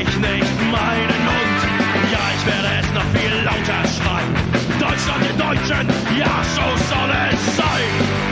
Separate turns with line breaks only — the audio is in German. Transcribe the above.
ich nicht meinen Mund. Ja, ich werde es noch viel lauter schreien. Deutschland den Deutschen, ja, so soll es sein.